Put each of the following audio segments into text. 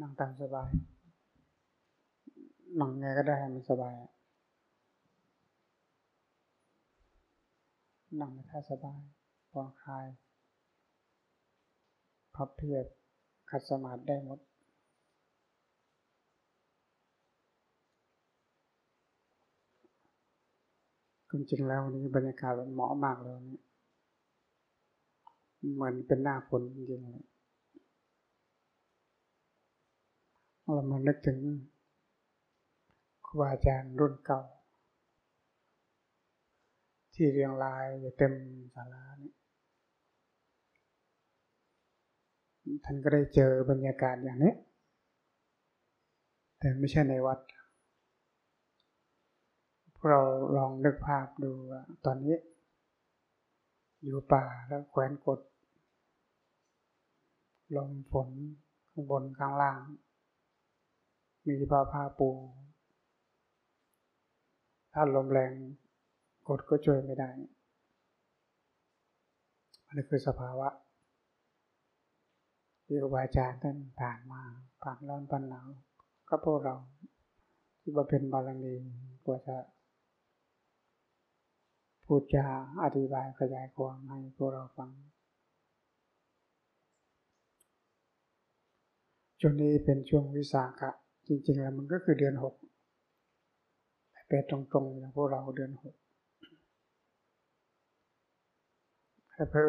นั่งตามสบาย นั่งไงก็ได้ให้มันสบาย นั่งในท่าสบายผ่อนคลายพับเพียบขัดสมาธิได้หมดจริงๆแล้ววันนี้บรรยากาศมันเหมาะมากเลยเหมือนเป็นหน้าฝนจริงๆเลย เรามานึกถึงครูบาอาจารย์รุ่นเก่า ที่เรียงรายอยู่เต็มศาลานี่ท่านก็ได้เจอบรรยากาศอย่างนี้ แต่ไม่ใช่ในวัด เราลองนึกภาพดูตอนนี้ อยู่ป่าแล้วแขวนกด ลมฝนข้างบนข้างล่าง มีผ้าผ้าปูถ้าลมแรงกดก็ช่วยไม่ได้อันนี้คือสภาวะที่ครูบาอาจารย์ท่านผ่านมาผ่านร้อนผ่านหนาวก็พวกเราที่มาเป็นบารมีกว่าจะพูดจาอธิบายขยายความให้พวกเราฟังช่วงนี้เป็นช่วงวิสาขะ จริง ๆ แล้วมันก็คือเดือนหกแปตรงๆอย่างพวกเราเดือนหกแต่เพื่อน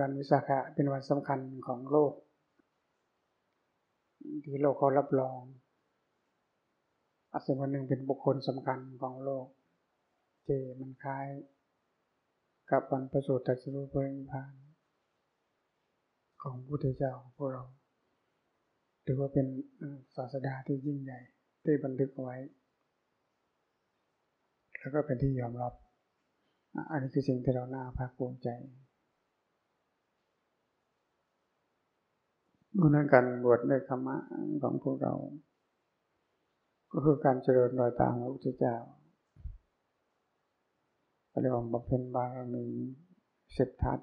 วันวิสาขะเป็นวันสำคัญของโลก ที่โลกเขารับรองอาศัยวันหนึ่งเป็นบุคคลสำคัญของโลกเจมันคล้ายกับวันประสูติตรัสรู้พระนิพพาน ของพระพุทธเจ้าพวกเรา ถือว่าเป็นศาสดาที่ยิ่งใหญ่ที่บันทึกเอาไว้ แล้วก็เป็นที่ยอมรับ อันนี้คือสิ่งที่เราหน่าภาคภูมิใจดูนั้นการบวชในธรรมะของพวกเรา ก็คือการเจริญรอยตามพระพุทธเจ้าเรียกว่าบำเพ็ญบารมีสิบทัศ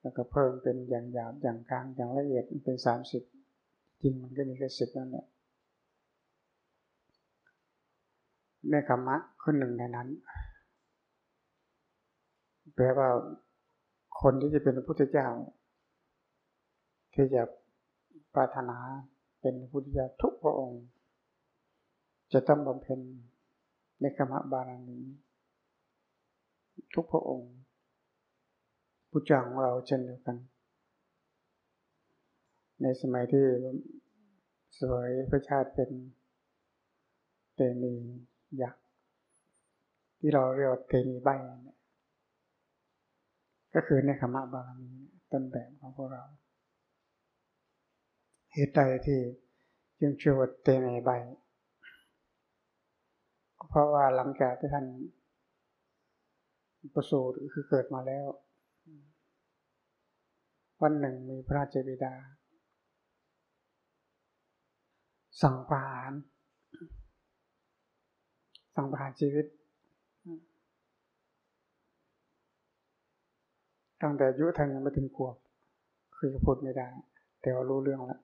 แล้วก็เพิ่มเป็นอย่างหยาบอย่างกลางอย่างละเอียดเป็นสามสิบ จริงมันก็มีแค่สิบนั่นแหละในคำมะคนหนึ่งในนั้น แปลว่าคนที่จะเป็นพระพุทธเจ้า ที่จะปรารถนาเป็นพระพุทธเจ้าทุกพระองค์ จะต้องบำเพ็ญในคำบารมีทุกพระองค์ผู้จ้าของเราเช่นเดียวกัน ในสมัยที่สวยพระชาติเป็นเตมียักษ์ที่เราเรียกว่าเตมีใบเนี่ยก็คือในขมาบารมีต้นแบบของพวกเรา เหตุใดที่จึงชื่อว่าเตมีใบ เพราะว่าหลังจากที่ท่านประสูติคือเกิดมาแล้ว วันหนึ่งมีพระราชบิดา สังประหารสังประหารชีวิต ตั้งแต่อายุท่านยังไม่ถึงขวบ คือพูดไม่ได้ แต่ว่ารู้เรื่องแล้ว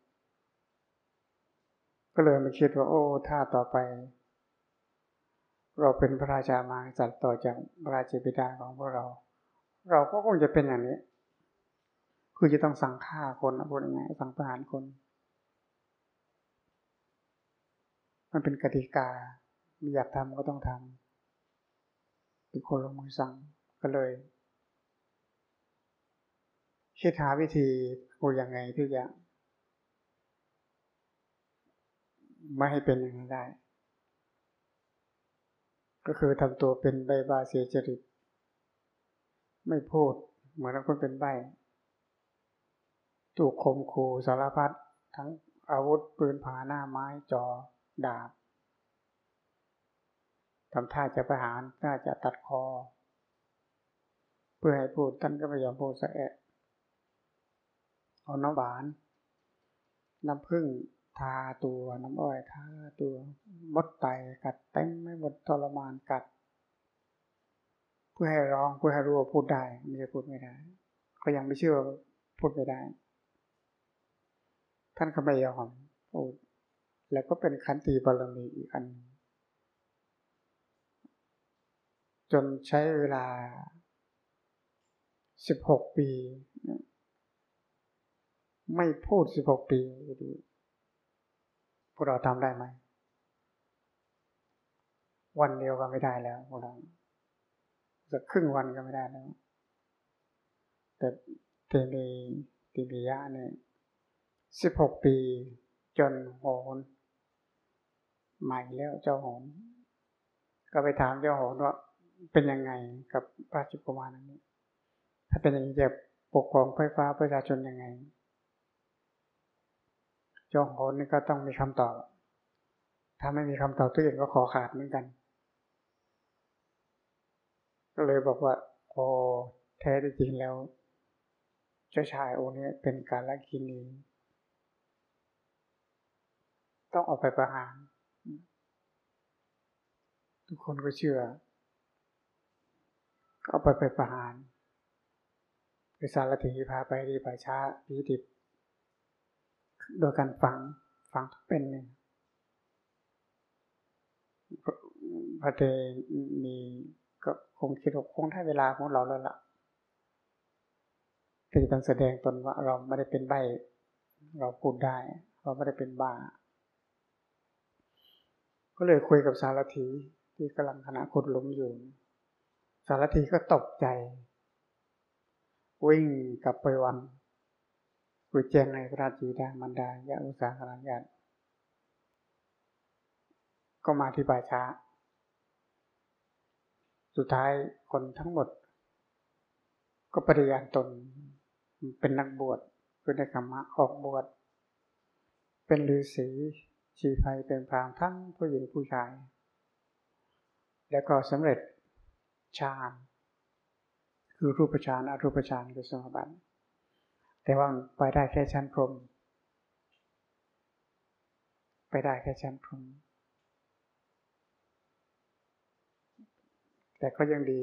ก็เลยมาคิดว่า โอ้ ถ้าต่อไป เราเป็นพระราชามาสัตว์ต่อจากพระราชบิดาของพวกเรา เราก็คงจะเป็นอย่างนี้ คือจะต้องสั่งฆ่าคนพูดยังไงสั่งประหารคน มันเป็นกติกามีอยากทำก็ต้องทำเป็นคนลงมือสั่งก็เลยคิดหาวิธีกูยังไงที่จะไม่ให้เป็นอย่างนี้นได้ ก็คือทำตัวเป็นใบบาเสียจริต ไม่พูดเหมือนคนเป็นใบถูกคมคูสารพัดทั้งอาวุธปืนผาหน้าไม้จอ ดาบทำท่าจะประหารท่าจะตัดคอ เพื่อให้พูดท่านก็ไม่ยอมพูดสะแอะเอาน้ำหวาน น้ำผึ้งทาตัวน้ำอ้อยทาตัวมดไตกัดเต็มไม่หมดทรมานกัด เพื่อให้ร้องเพื่อให้รู้ว่าพูดได้ไม่ใช่พูดไม่ได้ ก็ยังไม่เชื่อพูดไม่ได้ ท่านก็ไม่ยอมพูด แล้วก็เป็นขันติบารมีอีกอัน จนใช้เวลาสิบหกปี ไม่พูดสิบหกปีดูพวกเราทำได้ไหม วันเดียวก็ไม่ได้แล้วพวกเราจะครึ่งวันก็ไม่ได้แล้ว แต่เทมีติมิยะเนี่ยสิบหกปีจนโหน ใหม่แล้วเจ้าโหนก็ไปถามเจ้าโหนว่าเป็นยังไงกับพระจุกมารนี้ ถ้าเป็นอย่างนี้จะปกครองไฟฟ้าประชาชนยังไง เจ้าโหนนี่ก็ต้องมีคำตอบ ถ้าไม่มีคำตอบตัวเองก็ขอขาดเหมือนกัน ก็เลยบอกว่าโอ้แท้จริงแล้ว เจ้าชายองค์นี้เป็นการละกินีต้องออกไปประหาร ทุกคนก็เชื่อ ก็ไปไปประหารไปสารถีพาไปดีป่าช้าปีดิบ โดยการฝังฝังทุกเป็นหนึ่งพระเทมีก็คงคิดว่าคงได้เวลาของเราแล้วล่ะที่ต้องแสดงตนว่าเราไม่ได้เป็นใบ เราพูดได้ เราไม่ได้เป็นบ้า ก็เลยคุยกับสารถี ที่กำลังขณะขุดหลุมอยู่ สารถีก็ตกใจ วิ่งกลับไปวังคุยแจงในพระราชีดามันดายะอุสาหรัญญาก็มาที่ป่าช้า สุดท้ายคนทั้งหมด ก็ปฏิญาณตนเป็นนักบวชคือในกรรมะออกบวช เป็นฤาษีชีภัยเป็นพรางทั้งผู้หญิงผู้ชาย แล้วก็สำเร็จฌานคือรูปฌานอรูปฌานคือสมบัติแต่ว่าไปได้แค่ชั้นพรมไปได้แค่ชั้นพรมแต่ก็ยังดี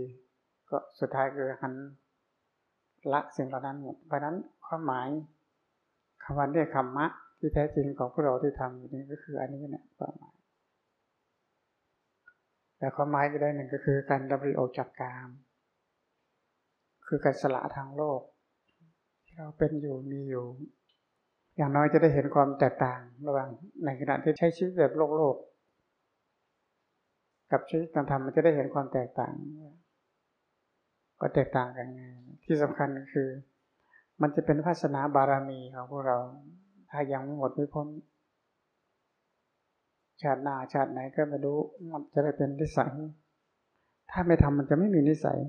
ก็สุดท้ายคือหันละสิ่งเหล่านั้นหมดเพราะนั้นความหมายคำวันเรียกคำมะที่แท้จริงของพวกเราที่ทำอยู่นี้ก็คืออันนี้เนี่ยความหมาย แต่ความหมายก็ได้หนึ่งก็คือการดำริออจากกาม คือการสละทางโลก ที่เราเป็นอยู่มีอยู่ อย่างน้อยจะได้เห็นความแตกต่างระหว่างในขณะที่ใช้ชีวิตแบบโลกโลก กับชีวิตการทำมันจะได้เห็นความแตกต่าง ก็แตกต่างกันไงที่สำคัญก็คือ มันจะเป็นภาสนาบารมีของพวกเราถ้ายังไม่หมดไม่พ้น ชาติหน้าชาติไหนก็ไม่รู้มันจะได้เป็นนิสัย ถ้าไม่ทำมันจะไม่มีนิสัย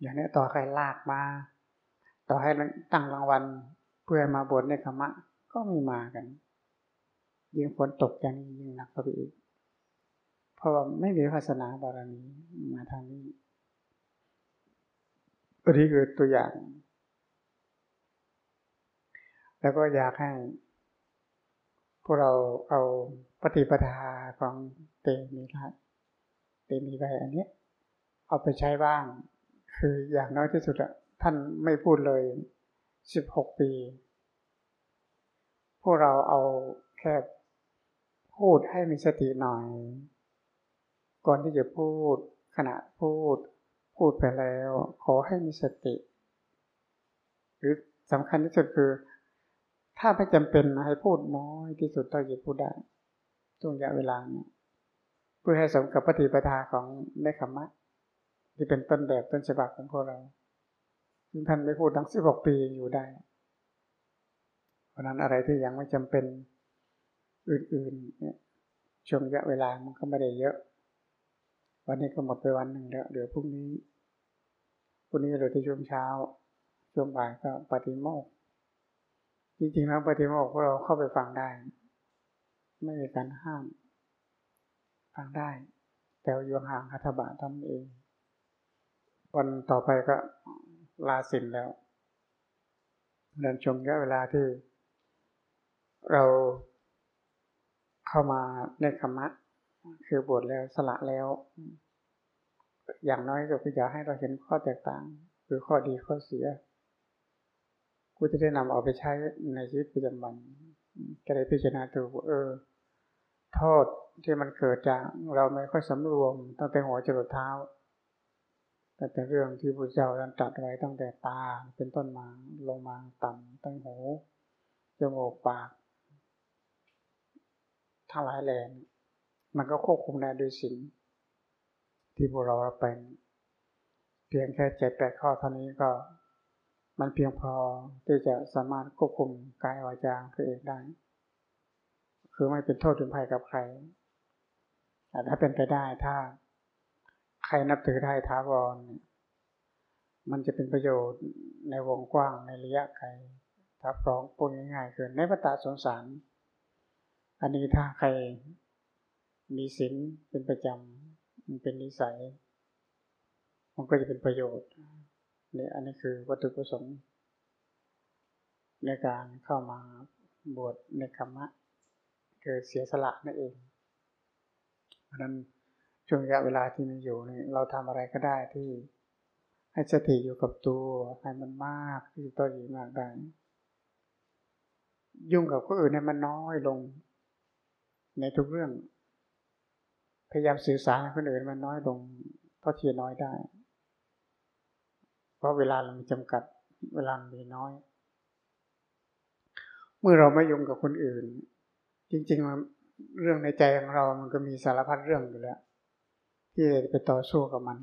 อย่างนี้ต่อใครลากมา ต่อให้ตั้งรางวัลเพื่อมาบวชในธรรมะ ก็มีมากัน ยิ่งฝนตกอย่างนี้ยิ่งหนักเข้าไปอีกเพราะว่าไม่มีภาสนาบารมีมาทางนี้อันนี้คือตัวอย่าง แล้วก็อยากให้ พวกเราเอาปฏิปทาของเตมีรัตเตมีใบอันนี้เอาไปใช้บ้าง คืออย่างน้อยที่สุดอะท่านไม่พูดเลยสิบหกปี พวกเราเอาแค่พูดให้มีสติหน่อย ก่อนที่จะพูดขณะพูด พูดไปแล้ว ขอให้มีสติ หรือสำคัญที่สุดคือ ถ้าไม่จำเป็นให้พูดน้อยที่สุดเท่าที่พูดได้ช่วงระยะเวลานี้เพื่อให้สมกับปฏิปทาของในคำมะ ที่เป็นต้นแบบต้นฉบับของพวกเราซึ่งท่านไม่พูดทั้งสิบหกปีอยู่ได้ เพราะนั้นอะไรที่ยังไม่จำเป็นอื่นๆเนี่ยช่วงระยะเวลามันก็ไม่ได้เยอะ วันนี้ก็หมดไปวันหนึ่งแล้วเดี๋ยวพรุ่งนี้พรุ่งนี้เราที่ช่วงเช้า ช่วงบ่ายก็ปฏิโมกข์ จริงๆแล้วปฏิโมกข์พวกเราเข้าไปฟังได้ ไม่มีการห้าม ฟังได้ แต่อยู่ห่างคัตบะทำเอง วันต่อไปก็ลาสินแล้วเดินชมระยะเวลาที่ เราเข้ามาในคำมะคือบวชแล้วสละแล้ว อย่างน้อยก็คืออยากให้เราเห็นข้อแตกต่าง หรือข้อดีข้อเสีย กูจะได้นำเอาไปใช้ในชีวิตประจำวันก็ได้พิจารณาตัวเออ โทษที่มันเกิดจากเราไม่ค่อยสำรวมตั้งแต่หัวจรดเท้าแต่แต่เรื่องที่พระเจ้าท่านตรัสไว้ตั้งแต่ตาเป็นต้นมาลงมาต่ำตั้งหูจมูกปากทั้งหลายแหล่มันก็ควบคุมได้ด้วยสิ่งที่พวกเราเป็น เพียงแค่เจ็ดแปดข้อเท่านี้ก็ มันเพียงพอที่จะสามารถควบคุมกายวาจาตัวเองได้ คือไม่เป็นโทษถึงภัยกับใครแต่ถ้าเป็นไปได้ถ้าใครนับถือได้ท้าวรมันจะเป็นประโยชน์ในวงกว้างในระยะไกลถ้าฟ้องพูดง่ายๆคือในพระตาสงสาร อันนี้ถ้าใครมีศีลเป็นประจำมันเป็นนิสัย มันก็จะเป็นประโยชน์ นี่อันนี้คือวัตถุประสงค์ในการเข้ามาบวชในคำมะคือเสียสละนั่นเอง เพราะนั้นช่วงระยะเวลาที่มีอยู่นี่เราทำอะไรก็ได้ที่ให้สติอยู่กับตัวให้มันมากที่ตัวอยู่มากได้ยุ่งกับคนอื่นให้มันน้อยลง ในทุกเรื่อง พยายามสื่อสารกับคนอื่นมันน้อยลงเท่าที่น้อยได้ เพราะเวลาเรามีจำกัด เวลามีน้อย เมื่อเราไม่ยุ่งกับคนอื่น จริงๆเรื่องในใจของเรา มันก็มีสารพัดเรื่องอยู่แล้ว ที่จะไปต่อสู้กับมัน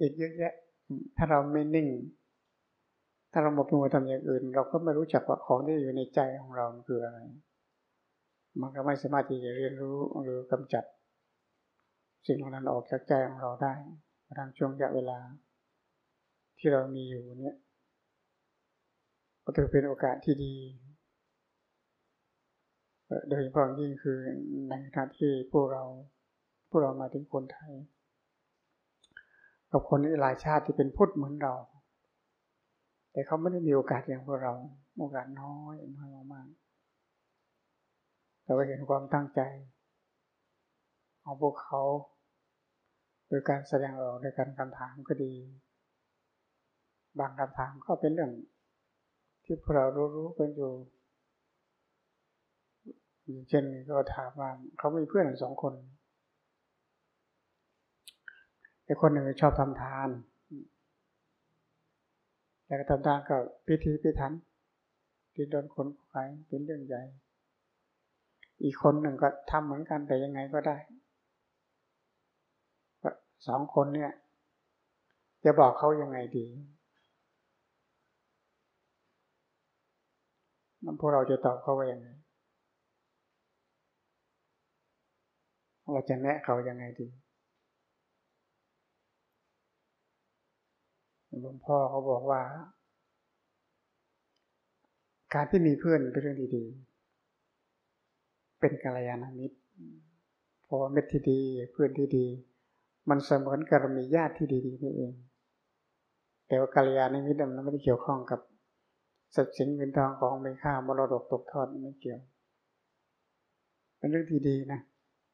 อีกเยอะแยะ ถ้าเราไม่นิ่ง ถ้าเราหมดมือทำอย่างอื่น เราก็ไม่รู้จักว่าของที่อยู่ในใจของเราคืออะไร มันก็ไม่สามารถที่จะเรียนรู้หรือกำจัด สิ่งเหล่านั้นออกจากใจของเราได้ทางช่วงระยะเวลา ที่เรามีอยู่เนี้ยก็ถือเป็นโอกาสที่ดี โดยเฉพาะยิ่งคือในขณะที่พวกเราพวกเรามาถึงคนไทย กับคนหลายชาติที่เป็นพุทธเหมือนเรา แต่เขาไม่ได้มีโอกาสอย่างพวกเราโอกาสน้อยน้อยมากๆแต่ว่าเห็นความตั้งใจของพวกเขาโดยการแสดงออกในการคำถามก็ดี บางคำถามก็เป็นเรื่อง ที่พวกเรารู้ๆกันอยู่เช่นก็ถามว่าเขามีเพื่อนสองคนไอ้คนหนึ่งชอบทำทาน แต่ก็ทำทานก็พิธีพิธันที่โดนคนไปเป็นเรื่องใหญ่ อีกคนหนึ่งก็ทำเหมือนกันแต่ยังไงก็ได้สองคนเนี่ย จะบอกเขายังไงดี มันพวกเราจะตอบเขาว่ายังไงเราจะแนะเขายังไงดีหลวงพ่อเขาบอกว่า การที่มีเพื่อนเป็นเรื่องดีๆ เป็นกัลยาณมิตรเพราะว่าเม็ดที่ดี เพื่อนที่ดี มันเสมือนกับมีญาติที่ดีๆนี่เอง แต่ว่ากัลยาณมิตรมันไม่ได้เกี่ยวข้องกับ ทรัพย์สินเงินทองของม่ค่ามรดกตกทอดไม่เกี่ยว เป็นเรื่องที่ดีนะ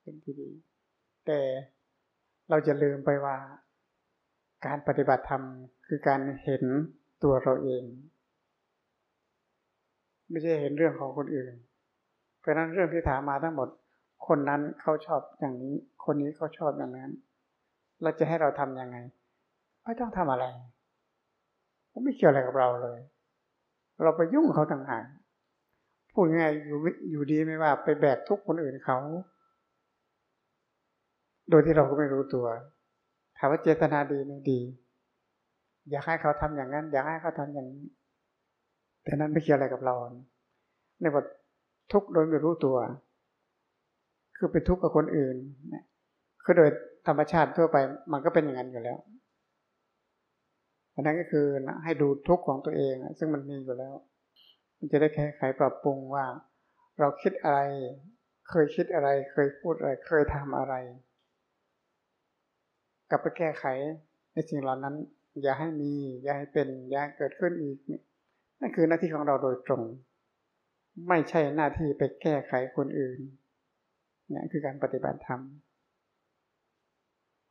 เป็นที่ดี แต่เราจะลืมไปว่า การปฏิบัติธรรมคือการเห็นตัวเราเอง ไม่ใช่เห็นเรื่องของคนอื่น เพราะนั้นเรื่องที่ถามมาทั้งหมด คนนั้นเขาชอบอย่างนี้ คนนี้เขาชอบอย่างนั้น เราจะให้เราทำยังไงไม่ต้องทำอะไรไม่เกี่ยวอะไรกับเราเลย เราไปยุ่งเขาต่างหากพูดง่ายอยู่อยู่ดีไม่ว่าไปแบกทุกคนอื่นเขา โดยที่เราก็ไม่รู้ตัวถามว่าเจตนาดีไม่ดี อยากให้เขาทำอย่างนั้น อยากให้เขาทำอย่างนี้ แต่นั้นไม่เกี่ยวอะไรกับเราในบททุกโดยไม่รู้ตัว คือเป็นทุกข์กับคนอื่นคือโดยธรรมชาติทั่วไป มันก็เป็นอย่างนั้นอยู่แล้ว อันนั้นก็คือให้ดูทุกข์ของตัวเอง ซึ่งมันมีอยู่แล้ว มันจะได้แก้ไขปรับปรุงว่า เราคิดอะไร เคยคิดอะไร เคยพูดอะไร เคยทำอะไร กลับไปแก้ไขในสิ่งเหล่านั้น อย่าให้มี อย่าให้เป็น อย่าเกิดขึ้นอีก นั่นคือหน้าที่ของเราโดยตรง ไม่ใช่หน้าที่ไปแก้ไขคนอื่นนี่คือการปฏิบัติธรรม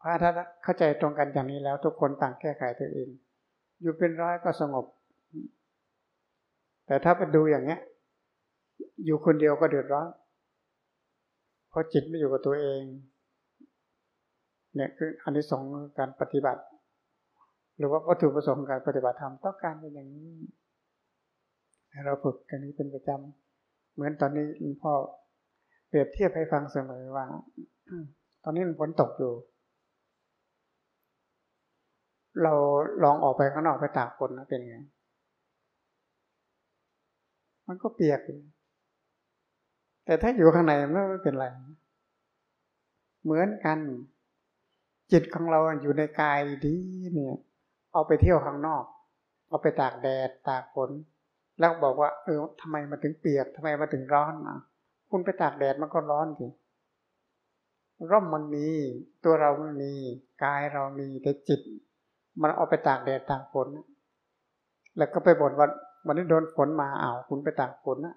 พระถ้าเข้าใจตรงกันอย่างนี้แล้วทุกคนต่างแก้ไขตัวเอง อยู่เป็นร้อยก็สงบ แต่ถ้าไปดูอย่างเนี้ย อยู่คนเดียวก็เดือดร้อนเพราะจิตไม่อยู่กับตัวเอง เนี่ยคืออันนี้สองการปฏิบัติ หรือว่าวัตถุประสงค์การปฏิบัติธรรมต้องการเป็นอย่างนี้ เราฝึกกันนี้เป็นประจำเหมือนตอนนี้พ่อเปรียบเทียบให้ฟังเสมอว่า ตอนนี้ฝนตกอยู่ เราลองออกไปข้างนอกไปตากฝนนะเป็นไง มันก็เปียกอยู่แต่ถ้าอยู่ข้างในมันไม่เป็นไร เหมือนกัน จิตของเราอยู่ในกายดีเนี่ย เอาไปเที่ยวข้างนอก เอาไปตากแดดตากฝน แล้วบอกว่า เออทำไมมาถึงเปียกทำไมมาถึงร้อนอะ คุณไปตากแดดมันก็ร้อนสิร่มมันมี ตัวเรามันมี กายเรามีแต่จิต มันเอาไปตากแดดตากฝน แล้วก็ไปบ่นว่าวันนี้โดนฝนมาอ้าวคุณไปตากฝนนะ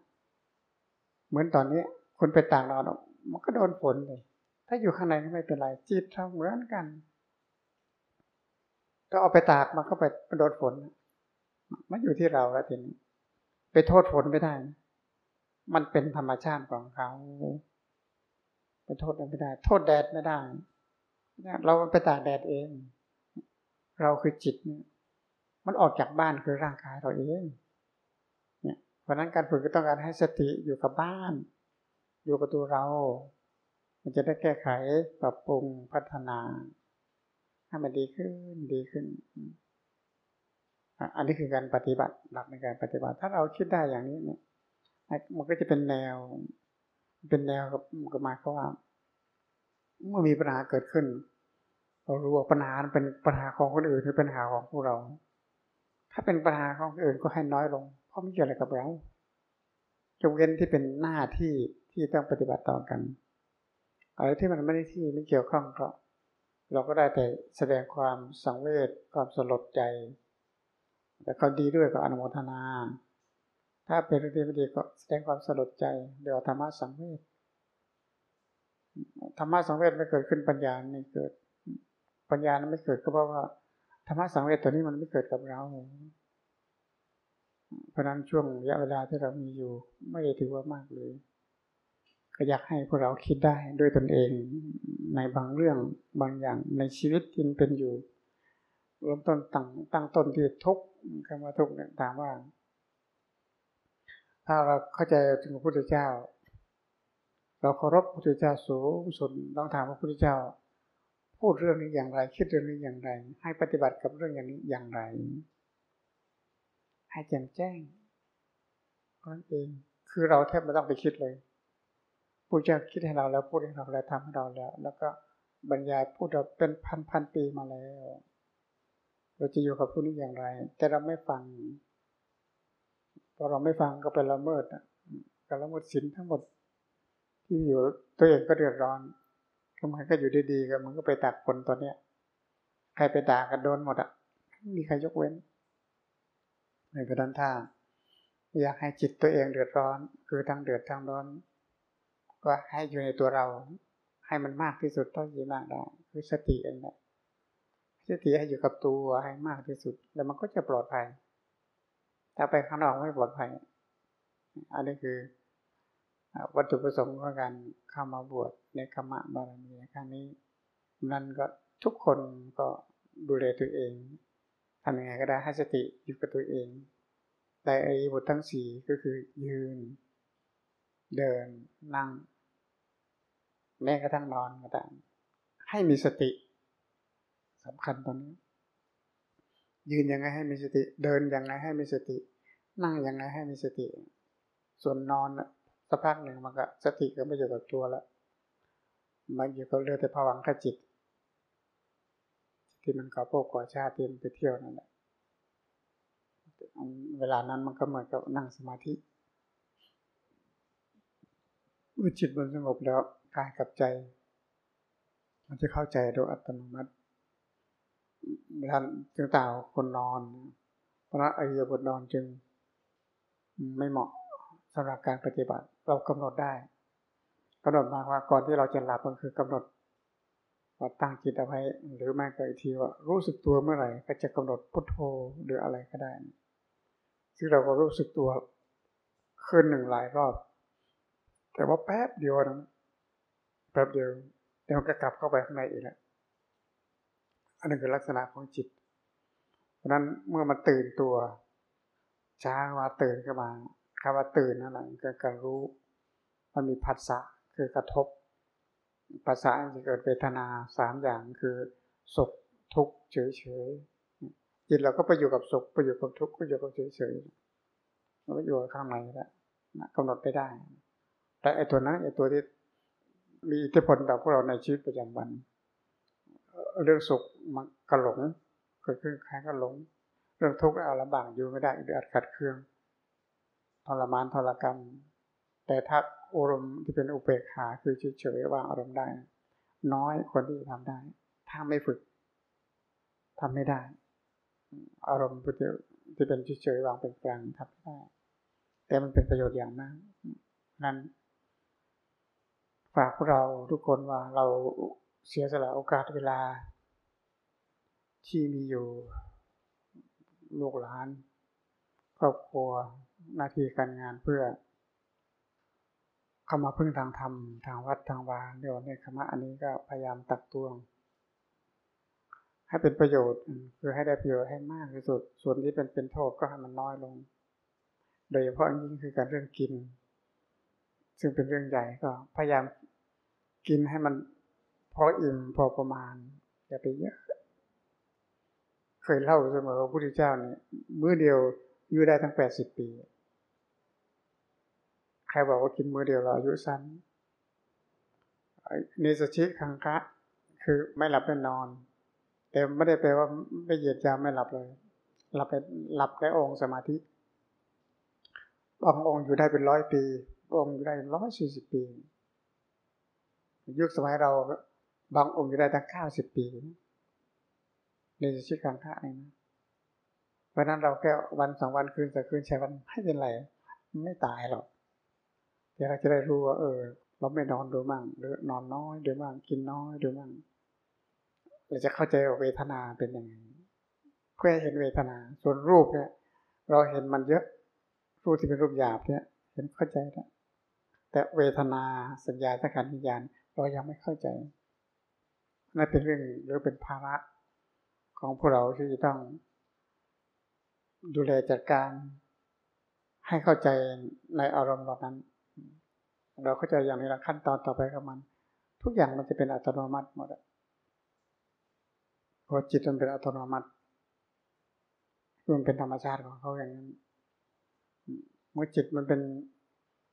เหมือนตอนนี้คุณไปตากนอนมันก็โดนฝนเลย ถ้าอยู่ข้างในไม่เป็นไรจิตเราเหมือนกันถ้าเอาไปตากมันก็ไปโดนฝนมันอยู่ที่เราแล้วทีนี้ไปโทษฝนไม่ได้ มันเป็นธรรมชาติของเขาไปโทษไม่ได้ โทษแดดไม่ได้เราไปตากแดดเอง เราคือจิตเนี่ยมันออกจากบ้านคือร่างกายเราเองเนี่ยเพราะนั้นการฝึกก็ต้องการให้สติอยู่กับบ้าน อยู่กับตัวเรา มันจะได้แก้ไขปรับปรุงพัฒนาให้มันดีขึ้นดีขึ้น อันนี้คือการปฏิบัติหลักในการปฏิบัติ ถ้าเราคิดได้อย่างนี้เนี่ยมันก็จะเป็นแนว เป็นแนวกับกับมาเขาว่า เมื่อมีปัญหาเกิดขึ้น เรารู้ว่าปัญหาเป็นปัญหาของคนอื่นหรือปัญหาของพวกเรา ถ้าเป็นปัญหาของคนอื่นก็ให้น้อยลง เพราะไม่เกี่ยวอะไรกับเราจงเว้นที่เป็นหน้าที่ที่ต้องปฏิบัติต่อกันอะไรที่มันไม่ได้ที่ไม่เกี่ยวข้องก็เราก็ได้แต่แสดงความสังเวชความสลดใจ แต่ก็ดีด้วยก็อนุโมทนา ถ้าเป็นเรื่องที่ไม่ดีก็แสดงความสลดใจเดี๋ยวธรรมะสังเวชธรรมะสังเวชไม่เกิดขึ้นปัญญาไม่เกิด ปัญญานั้นไม่เกิดก็เพราะว่าธรรมะสังเวชตัวนี้มันไม่เกิดกับเรา เพราะนั้นช่วงระยะเวลาที่เรามีอยู่ ไม่ได้ถือว่ามากเลยก็อยากให้พวกเราคิดได้ด้วยตนเองในบางเรื่องบางอย่างในชีวิตที่เป็นอยู่เริ่มต้นตั้งตั้งต้นที่ทุกข์คำว่าทุกข์เนี่ยถามว่า ถ้าเราเข้าใจถึงพระพุทธเจ้า เราเคารพพระพุทธเจ้าสูงสุดต้องถามพระพุทธเจ้า พูดเรื่องนี้อย่างไร คิดเรื่องนี้อย่างไร ให้ปฏิบัติกับเรื่องอย่างนี้อย่างไร ให้แจ่มแจ้งนั่นเองคือเราแทบไม่ต้องไปคิดเลยพระเจ้าคิดให้เราแล้วพูดให้เราแล้วทำให้เราแล้ว แล้วก็บรรยายพูดเราเป็นพันพันปีมาแล้ว เราจะอยู่กับผู้นี้อย่างไร แต่เราไม่ฟังพอเราไม่ฟังก็เป็นละเมิดก็ละเมิดศีลทั้งหมด ที่อยู่ตัวเองก็เดือดร้อน ก็มันก็อยู่ดีๆกันมันก็ไปตักฝนตัวเนี้ยใครไปด่ากันโดนหมดอะไม่มีใครยกเว้นในกระดันท่าอยากให้จิตตัวเองเดือดร้อน คือทั้งเดือดทั้งร้อน ก็ให้อยู่ในตัวเรา ให้มันมากที่สุดเท่าที่มากได้คือสติเองแหละสติให้อยู่กับตัวให้มากที่สุด แล้วมันก็จะปลอดภัยถ้าไปข้างนอกไม่ปลอดภัย อันนี้คือ วัตถุประสงค์ของการเข้ามาบวชในคมะบารมีครั้งนี้ นั่นก็ทุกคนก็ดูแลตัวเองทำยังไงก็ได้ให้สติอยู่กับตัวเองแต่ไอ้บททั้งสี่ก็คือยืน เดินนั่ง แม้กระทั่งนอนก็ตามให้มีสติสำคัญตรงนี้ ยืนยังไงให้มีสติ เดินยังไงให้มีสติ นั่งยังไงให้มีสติ ส่วนนอน สักพักหนึ่งมันก็สติก็ไม่อยู่กับตัวแล้วมันอยู่กับเรื่องแต่ผวังขจิต ที่มันก่อโกก่อชาติที่มันไปเที่ยวนั่นแหละเวลานั้นมันก็เหมือนกับนั่งสมาธิเมื่อจิตมันสงบแล้วกายกับใจ มันจะเข้าใจโดยอัตโนมัติท่าจึงต่างคนนอน เพราะอริยบทนอนจึงไม่เหมาะ สำหรับการปฏิบัติ เรากำหนดได้กำหนดมาว่าก่อนที่เราจะหลับก็คือกำหนดว่าตั้งจิตเอาไว้ หรือแม้แต่อีกทีว่ารู้สึกตัวเมื่อไหร่ก็จะกำหนดพุทโธหรืออะไรก็ได้ซึ่งเราก็รู้สึกตัวคืนหนึ่งหลายรอบ แต่ว่าแป๊บเดียวนะแป๊บเดียวเดี๋ยวก็กลับเข้าไปข้างในอีกแล้วอันนี้คือลักษณะของจิต เพราะนั้นเมื่อมันตื่นตัวช้าว่าตื่นขึ้นมา คำว่าตื่นนั่นแหละก็การรู้มันมีผัสสะคือกระทบภาษาจะเกิดเวทนาสามอย่างคือสุขทุกข์เฉยเฉยจิตเราก็ไปอยู่กับสุขไปอยู่กับทุกข์ไปอยู่กับเฉยเฉยมันก็อยู่ข้างในแล้วกำหนดไปได้ แต่ไอตัวนั้นไอตัวที่มีอิทธิพลต่อพวกเราในชีวิตประจำวัน เรื่องสุขมันกระหลงเกิดขึ้นคล้ายกระหลง เรื่องทุกข์เอาลำบากอยู่ไม่ได้เดือดขัดเคือง ทรมานทรกรรม แต่ถ้าอารมณ์ที่เป็นอุเบกขาคือเฉยๆวางอารมณ์ได้ น้อยคนที่ทำได้ ถ้าไม่ฝึกทำไม่ได้ อารมณ์ที่เป็นเฉยๆวางเป็นกลางทำไม่ได้ แต่มันเป็นประโยชน์อย่างมากนั้นฝากพวกเราทุกคนว่าเราเสียสละโอกาสเวลา ที่มีอยู่ลูกหลาน ครอบครัว หน้าที่การงานเพื่อ เข้ามาพึ่งทางธรรม ทางวัดทางวาเดี๋ยวในคณะอันนี้ก็พยายามตักตวง ให้เป็นประโยชน์คือให้ได้ประโยชน์ให้มากที่สุด ส่วนที่เป็นเป็นโทษก็ให้มันน้อยลง โดยเฉพาะยิ่งคือการเรื่องกิน ซึ่งเป็นเรื่องใหญ่ก็พยายามกินให้มันพออิ่มพอประมาณอย่าไปเยอะเคยเล่าเสมอว่าพระพุทธเจ้าเนี่ยมื้อเดียวอยู่ได้ทั้งแปดสิบปี รบอกว่ากินมื้อเดียวเราอายุสั้นเนสชิคังคะ คือไม่หลับไม่นอน แต่ไม่ได้แปลว่าไม่เหยียดยาไม่หลับเลย หลับไปหลับได้องค์สมาธิบางองค์อยู่ได้เป็นร้อยปีบางองค์อยู่ได้ร้อยสี่สิบปี ยุคสมัยเราบางองค์อยู่ได้ตั้งเก้าสิบปีเนสชิคังคะเองเพราะนั้นเราแค่วันสองวันคืนแต่คืนใช้วันไม่เป็นไร ไม่ตายหรอก เดี๋ยวเราจะได้รู้ว่า เออ เราไม่นอนดูมั่งหรือนอนน้อยดูมั่งกินน้อยดูมั่งเราจะเข้าใจว่าเวทนาเป็นยังไงเพื่เห็นเวทนา ส่วนรูปเนี่ย เราเห็นมันเยอะ รูปที่เป็นรูปหยาบเนี่ย เห็นเข้าใจแล้วแต่เวทนาสัญญาสังขารวิญญาณเรายังไม่เข้าใจนั่นเป็นเรื่องหรือเป็นภาระของพวกเราที่จะต้องดูแลจัดการให้เข้าใจในอารมณ์เหล่านั้น เราเข้าใจอย่างนี้ละขั้นตอนต่อไปกับมัน ทุกอย่างมันจะเป็นอัตโนมัติหมดพราะจิตมันเป็นอัตโนมัติมันเป็นธรรมชาติของเขาอย่างนั้นเมื่อจิตมันเป็น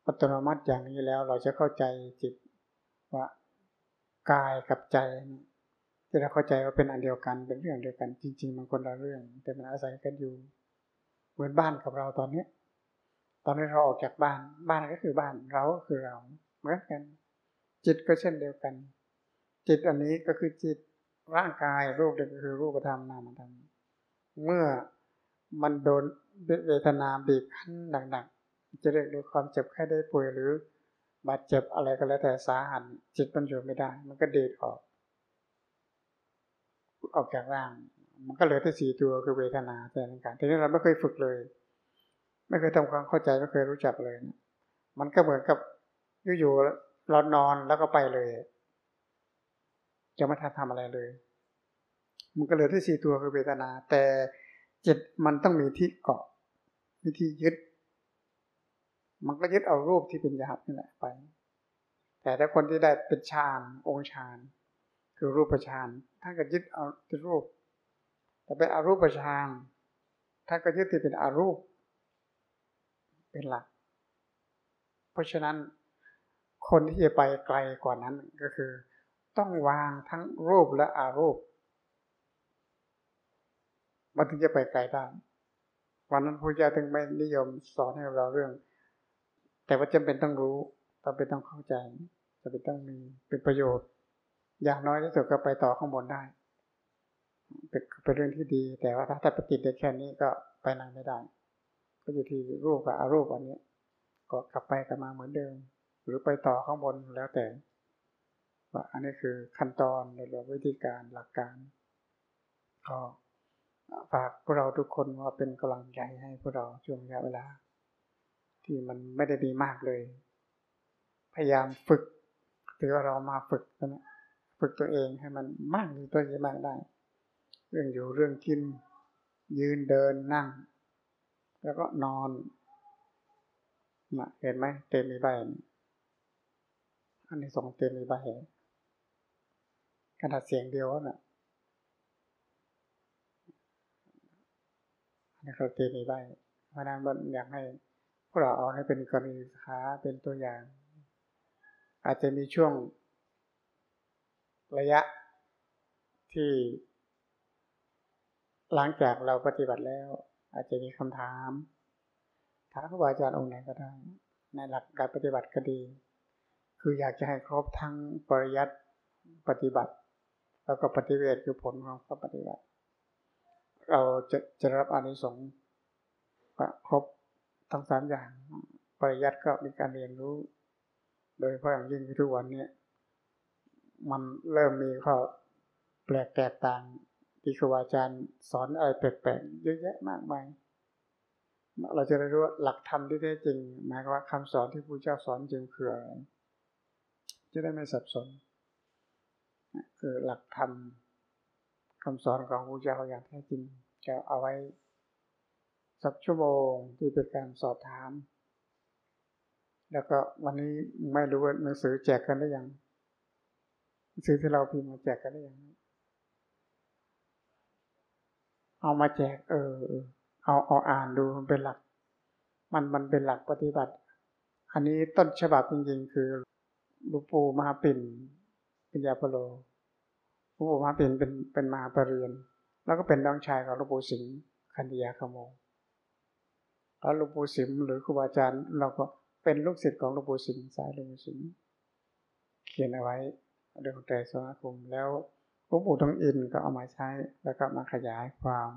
อัตโนมัติอย่างนี้แล้ว เราจะเข้าใจจิตว่ากายกับใจที่เราเข้าใจว่าเป็นอันเดียวกันเป็นเรื่องเดียวกัน จริง ๆ มันคนละเรื่อง แต่มันอาศัยกันอยู่ เหมือนบ้านกับเราตอนนี้ ตอนนี้เราออกจากบ้าน บ้านก็คือบ้าน เราก็คือเรา เหมือนกัน จิตก็เช่นเดียวกัน จิตอันนี้ก็คือจิต ร่างกายรูปเดียวก็คือรูปธรรมนามธรรม เมื่อมันโดนเวทนาบีบคั้นหนักๆ จะเรียกด้วยความเจ็บแค่ได้ป่วยหรือบาดเจ็บอะไรก็แล้วแต่สาหัสจิตมันอยู่ไม่ได้ มันก็เดดออก ออกจากร่าง มันก็เหลือแต่สี่ตัวคือเวทนาแต่ในการทีนี้เราไม่เคยฝึกเลย ไม่เคยทำความเข้าใจไม่เคยรู้จักเลย มันก็เหมือนกับอยู่ๆเรานอนแล้วก็ไปเลย จะไม่ทันทำอะไรเลย มันก็เหลือที่สี่ตัวคือเวทนา แต่จิตมันต้องมีที่เกาะมีที่ยึด มันก็ยึดเอารูปที่เป็นหยาบนี่แหละไป แต่ถ้าคนที่ได้เป็นฌานองค์ฌานคือรูปฌานท่านก็ยึดเอารูป แต่เป็นอารูปฌานท่านก็ยึดที่เป็นอารูป เป็นหลัก เพราะฉะนั้นคนที่จะไปไกลกว่านั้นก็คือ ต้องวางทั้งรูปและอารูป มันถึงจะไปไกลได้วันนั้นพระเจ้าถึงไม่นิยมสอนให้เราเรื่อง แต่ว่าจำเป็นต้องรู้จำเป็นต้องเข้าใจจำเป็นต้องมีเป็นประโยชน์ อย่างน้อยที่สุดก็ไปต่อข้างบนได้ เป็นเรื่องที่ดี แต่ว่าถ้าถ้าปฏิดได้แค่นี้ก็ไปไหนไม่ได้ ก็อยู่ที่รูปกับอารูปอันนี้ก็กลับไปกลับมาเหมือนเดิม หรือไปต่อข้างบนแล้วแต่ว่าอันนี้คือขั้นตอนหรือวิธีการหลักการก็ฝากพวกเราทุกคนว่าเป็นกำลังใจให้พวกเราช่วงระยะเวลา ที่มันไม่ได้มีมากเลย พยายามฝึกถือว่าเรามาฝึกนะฝึกตัวเองให้มันมากหรือตัวจะมากได้ เรื่องอยู่เรื่องกิน ยืนเดินนั่ง แล้วก็นอนนะเห็นไหมเต็มมีใบอันนี้สองเต็มมีใบขนาดเสียงเดียวนะ่ะอันนี้เขาเต็มมีใบเพราะนั้นมันอยากให้พวกเราเอาให้เป็นกรณีศึกษาเป็นตัวอย่าง อาจจะมีช่วงระยะที่หลังจากเราปฏิบัติแล้ว อาจจะมีคำถามถามครูบาอาจารย์องค์ไหนก็ได้ ในหลักการปฏิบัติก็ดี คืออยากจะให้ครบทั้งปริยัติปฏิบัติ แล้วก็ปฏิเวทคือผลของการปฏิบัติ เราจะจะรับอานิสงส์ครบทั้งสามอย่างปริยัติก็มีการเรียนรู้ โดยเฉพาะอย่างยิ่งทุกวันนี้มันเริ่มมีข้อแปลกแตกต่าง ที่ครูอาจารย์สอนอะไรแปลกๆเยอะแยะมากมายเราจะได้รู้ว่าหลักธรรมที่แท้จริงหมายความว่าคำสอนที่พระเจ้าสอนจริงคืออะไรจะได้ไม่สับสนคือหลักธรรมคำสอนของพระเจ้าอย่างแท้จริงจะเอาไว้สักชั่วโมงที่เป็นการสอบถาม แล้วก็วันนี้ไม่รู้ว่าหนังสือแจกกันได้ยังซื้อที่เราพิมพ์มาแจกกันได้ยัง เอามาแจก เออ เอาเอาอ่านดูมันเป็นหลัก มันมันเป็นหลักปฏิบัติ อันนี้ต้นฉบับจริงๆ คือลูปูมหาปิ่นปัญญาพโลลูปูมหาปิ่นเป็นเป็นมหาปรริญญาแล้วก็เป็นน้องชายของลูปูสิงห์คันธยาขโมแล้วลูปูสิมหรือครูบาอาจารย์ เราก็เป็นลูกศิษย์ของลูปูสิงห์สายลูปูสิงห์เขียนเอาไว้เรื่องใจสมาคมแล้ว หลวงปู่ทองอินก็เอามาใช้แล้วก็มาขยายความ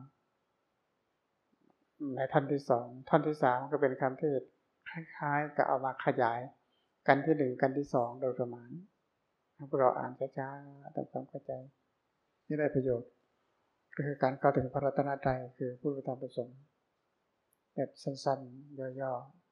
ในท่านที่สองท่านที่สามก็เป็นคำเทศคล้ายๆกับเอามาขยายกันที่หนึ่งกันที่สองโดยประมาณพวกเราอ่านช้าๆทำความเข้าใจนี่ได้ประโยชน์ก็คือการเข้าถึงพระรัตนตรัยคือผู้ทำประสงค์แบบสั้นๆย่อๆ